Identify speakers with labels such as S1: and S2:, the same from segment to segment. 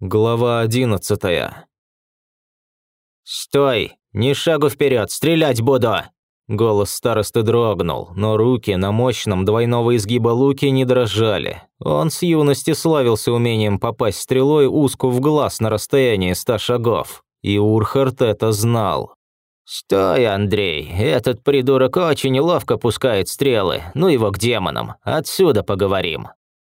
S1: Глава одиннадцатая.
S2: «Стой! Ни шагу вперед! Стрелять буду!»
S1: Голос старосты дрогнул, но руки на мощном двойного изгиба луке не дрожали. Он с юности славился умением попасть стрелой узку в глаз на расстоянии ста шагов. И Урхард это знал.
S2: «Стой, Андрей, этот придурок очень ловко пускает стрелы, ну его к демонам, отсюда поговорим».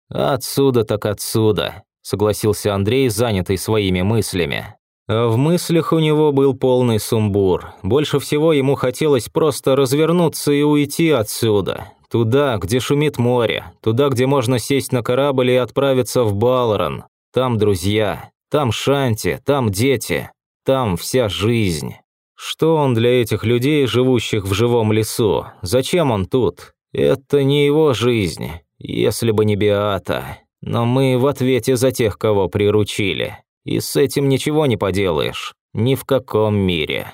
S1: «Отсюда так отсюда согласился Андрей, занятый своими мыслями. А в мыслях у него был полный сумбур. Больше всего ему хотелось просто развернуться и уйти отсюда. Туда, где шумит море, туда, где можно сесть на корабль и отправиться в Балрон. Там друзья, там Шанти, там дети, там вся жизнь. Что он для этих людей, живущих в живом лесу? Зачем он тут? Это не его жизнь, если бы не Биата. Но мы в ответе за тех, кого приручили. И с этим ничего не поделаешь. Ни в каком мире.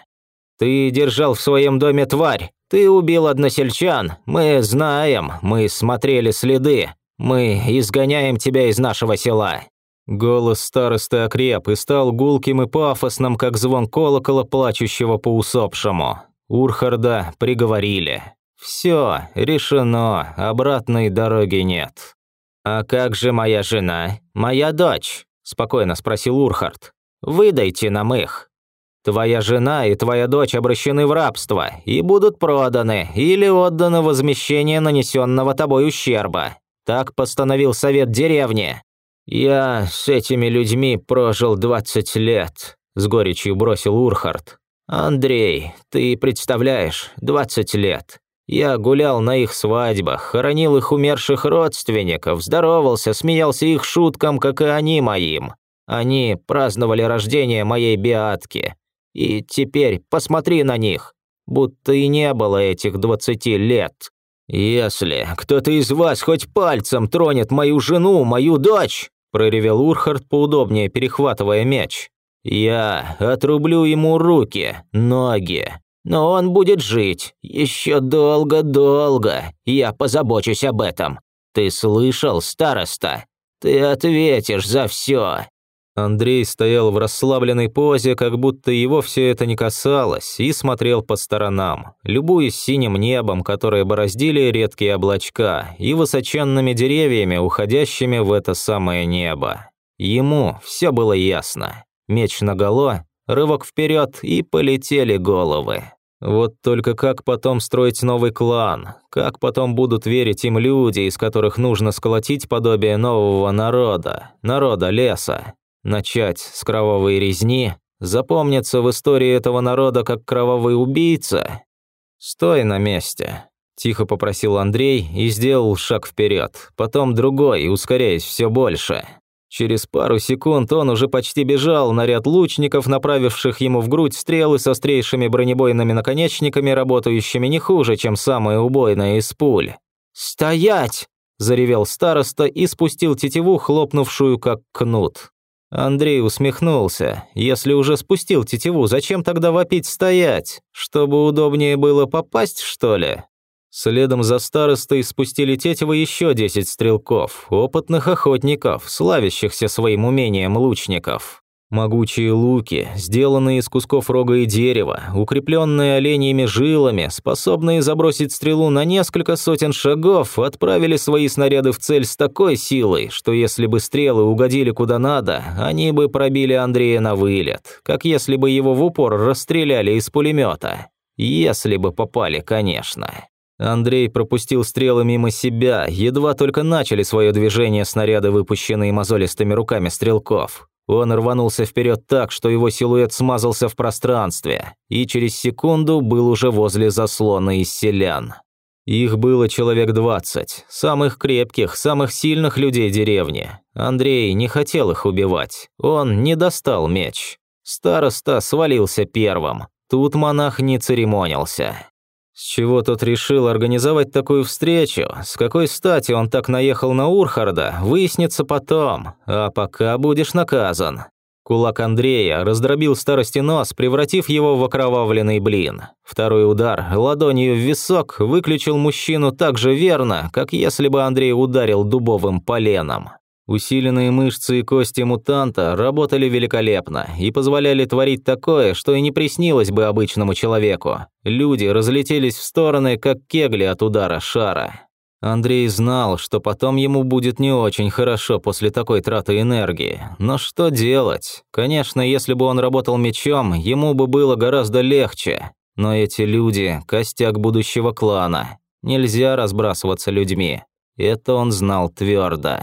S1: Ты держал в своем доме тварь. Ты убил односельчан. Мы знаем, мы смотрели следы. Мы изгоняем тебя из нашего села». Голос старосты окреп и стал гулким и пафосным, как звон колокола, плачущего по усопшему. Урхарда приговорили. Все, решено, обратной дороги нет.
S2: «А как же моя жена, моя дочь?» – спокойно спросил Урхард. «Выдайте нам их. Твоя жена и твоя дочь обращены в рабство и будут проданы или отданы возмещение нанесенного тобой ущерба. Так постановил совет деревни». «Я с этими людьми прожил 20 лет», – с горечью бросил Урхард. «Андрей, ты представляешь, 20 лет. Я гулял на их свадьбах, хоронил их умерших родственников, здоровался, смеялся их шуткам, как и они моим. Они праздновали рождение моей биатки. И теперь посмотри на них, будто и не было этих двадцати лет. Если кто-то из вас хоть пальцем тронет мою жену, мою дочь, проревел Урхард, поудобнее перехватывая мяч. Я отрублю ему руки, ноги, но он будет жить еще долго-долго. Я позабочусь об этом. Ты слышал, староста? Ты ответишь за все.
S1: Андрей стоял в расслабленной позе, как будто его все это не касалось, и смотрел по сторонам, любуясь синим небом, которое бороздили редкие облачка, и высоченными деревьями, уходящими в это самое небо. Ему все было ясно. Меч наголо, рывок вперед и полетели головы. Вот только как потом строить новый клан? Как потом будут верить им люди, из которых нужно сколотить подобие нового народа, народа леса? Начать с кровавой резни? Запомниться в истории этого народа как кровавый убийца? Стой на месте. Тихо попросил Андрей и сделал шаг вперед, потом другой, ускоряясь все больше. Через пару секунд он уже почти бежал на ряд лучников, направивших ему в грудь стрелы с острейшими бронебойными наконечниками, работающими не хуже, чем самые убойные из пуль. «Стоять!» – заревел староста и спустил тетиву, хлопнувшую как кнут. Андрей усмехнулся. Если уже спустил тетиву, зачем тогда вопить стоять? Чтобы удобнее было попасть, что ли? Следом за старостой спустили тетиво еще десять стрелков, опытных охотников, славящихся своим умением лучников. Могучие луки, сделанные из кусков рога и дерева, укрепленные оленьими жилами, способные забросить стрелу на несколько сотен шагов, отправили свои снаряды в цель с такой силой, что если бы стрелы угодили куда надо, они бы пробили Андрея на вылет, как если бы его в упор расстреляли из пулемета. Если бы попали, конечно. Андрей пропустил стрелы мимо себя, едва только начали свое движение снаряды, выпущенные мозолистыми руками стрелков. Он рванулся вперед так, что его силуэт смазался в пространстве, и через секунду был уже возле заслона из селян. Их было человек двадцать, самых крепких, самых сильных людей деревни. Андрей не хотел их убивать, он не достал меч. Староста свалился первым, тут монах не церемонился. С чего тот решил организовать такую встречу? С какой стати он так наехал на Урхарда, выяснится потом, а пока будешь наказан. Кулак Андрея раздробил старости нос, превратив его в окровавленный блин. Второй удар ладонью в висок выключил мужчину так же верно, как если бы Андрей ударил дубовым поленом. Усиленные мышцы и кости мутанта работали великолепно и позволяли творить такое, что и не приснилось бы обычному человеку. Люди разлетелись в стороны, как кегли от удара шара. Андрей знал, что потом ему будет не очень хорошо после такой траты энергии. Но что делать? Конечно, если бы он работал мечом, ему бы было гораздо легче. Но эти люди – костяк будущего клана. Нельзя разбрасываться людьми. Это он знал твердо.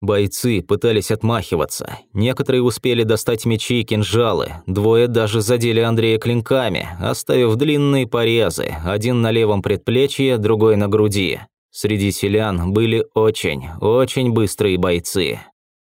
S1: Бойцы пытались отмахиваться. Некоторые успели достать мечи и кинжалы. Двое даже задели Андрея клинками, оставив длинные порезы, один на левом предплечье, другой на груди. Среди селян были очень, очень быстрые бойцы.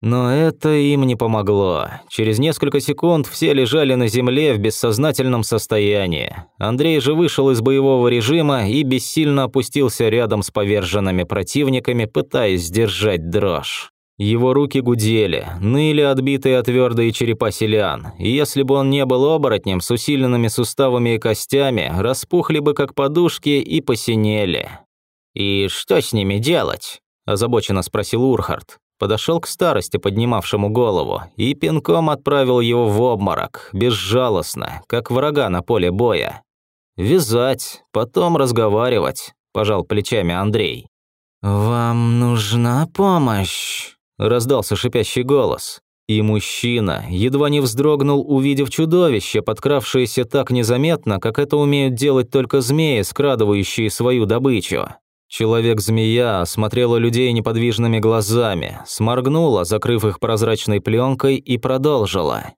S1: Но это им не помогло. Через несколько секунд все лежали на земле в бессознательном состоянии. Андрей же вышел из боевого режима и бессильно опустился рядом с поверженными противниками, пытаясь сдержать дрожь. Его руки гудели, ныли отбитые от твердые черепа селян, и если бы он не был оборотнем с усиленными суставами и костями, распухли бы как подушки и посинели. «И что с ними делать?» – озабоченно спросил Урхард. Подошел к старости, поднимавшему голову, и пинком отправил его в обморок, безжалостно, как врага на поле боя. «Вязать, потом разговаривать», – пожал плечами Андрей. «Вам нужна помощь?» Раздался шипящий голос. И мужчина едва не вздрогнул, увидев чудовище, подкравшееся так незаметно, как это умеют делать только змеи, скрадывающие свою добычу. Человек-змея осмотрела людей неподвижными глазами, сморгнула, закрыв их прозрачной пленкой, и продолжила.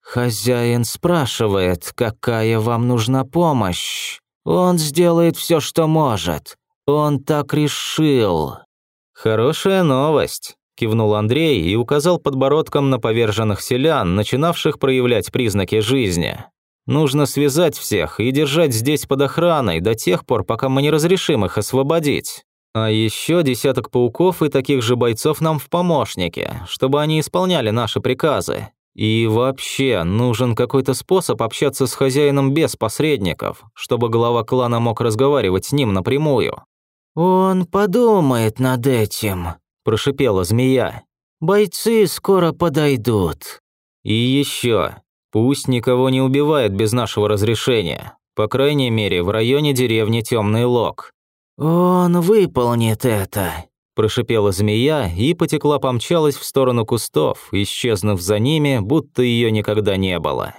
S1: «Хозяин спрашивает, какая вам нужна помощь. Он сделает все, что может. Он так решил». «Хорошая новость», кивнул Андрей и указал подбородком на поверженных селян, начинавших проявлять признаки жизни. Нужно связать всех и держать здесь под охраной до тех пор, пока мы не разрешим их освободить. А еще десяток пауков и таких же бойцов нам в помощники, чтобы они исполняли наши приказы. И вообще, нужен какой-то способ общаться с хозяином без посредников, чтобы глава клана мог разговаривать с ним напрямую. «Он подумает над этим», прошипела змея. «Бойцы скоро подойдут». «И еще, пусть никого не убивает без нашего разрешения. По крайней мере, в районе деревни Темный Лог». «Он выполнит это», – прошипела змея и потекла-помчалась в сторону кустов, исчезнув за ними, будто ее никогда не было.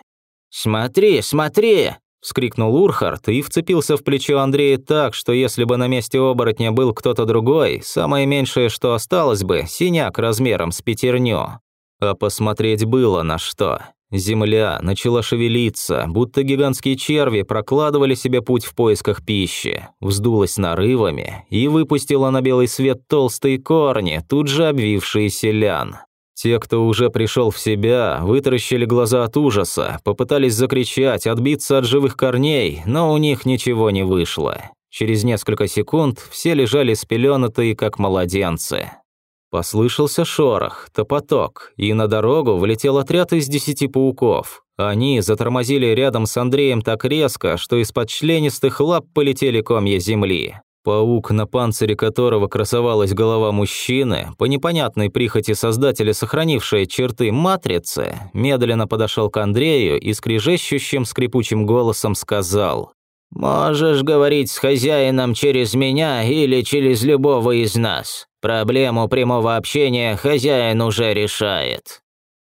S1: «Смотри, смотри!» – вскрикнул Урхард и вцепился в плечо Андрея так, что если бы на месте оборотня был кто-то другой, самое меньшее, что осталось бы – синяк размером с пятерню. А посмотреть было на что. Земля начала шевелиться, будто гигантские черви прокладывали себе путь в поисках пищи, вздулась нарывами и выпустила на белый свет толстые корни, тут же обвившие селян. Те, кто уже пришел в себя, вытаращили глаза от ужаса, попытались закричать, отбиться от живых корней, но у них ничего не вышло. Через несколько секунд все лежали спеленатые, как младенцы. Послышался шорох, топоток, и на дорогу влетел отряд из десяти пауков. Они затормозили рядом с Андреем так резко, что из-под членистых лап полетели комья земли. Паук, на панцире которого красовалась голова мужчины, по непонятной прихоти создателя, сохранившая черты матрицы, медленно подошел к Андрею и скрежещущим скрипучим голосом сказал «Можешь говорить с хозяином через меня или через любого из нас. Проблему прямого общения хозяин уже решает».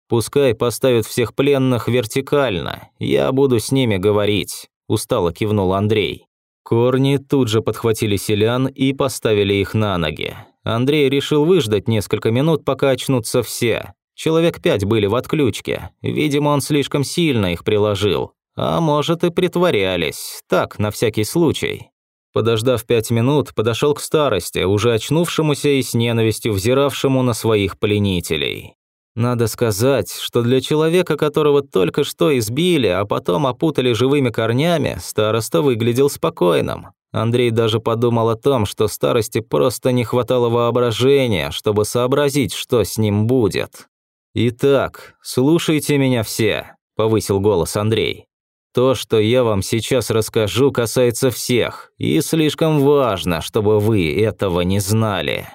S1: «Пускай поставят всех пленных вертикально, я буду с ними говорить», – устало кивнул Андрей. Корни тут же подхватили селян и поставили их на ноги. Андрей решил выждать несколько минут, пока очнутся все. Человек пять были в отключке. Видимо, он слишком сильно их приложил. А может и притворялись. Так, на всякий случай. Подождав пять минут, подошел к старости, уже очнувшемуся и с ненавистью взиравшему на своих пленителей. Надо сказать, что для человека, которого только что избили, а потом опутали живыми корнями, староста выглядел спокойным. Андрей даже подумал о том, что старости просто не хватало воображения, чтобы сообразить, что с ним будет. «Итак, слушайте меня все», – повысил голос Андрей. «То, что я вам сейчас расскажу, касается всех, и слишком важно, чтобы вы этого не знали».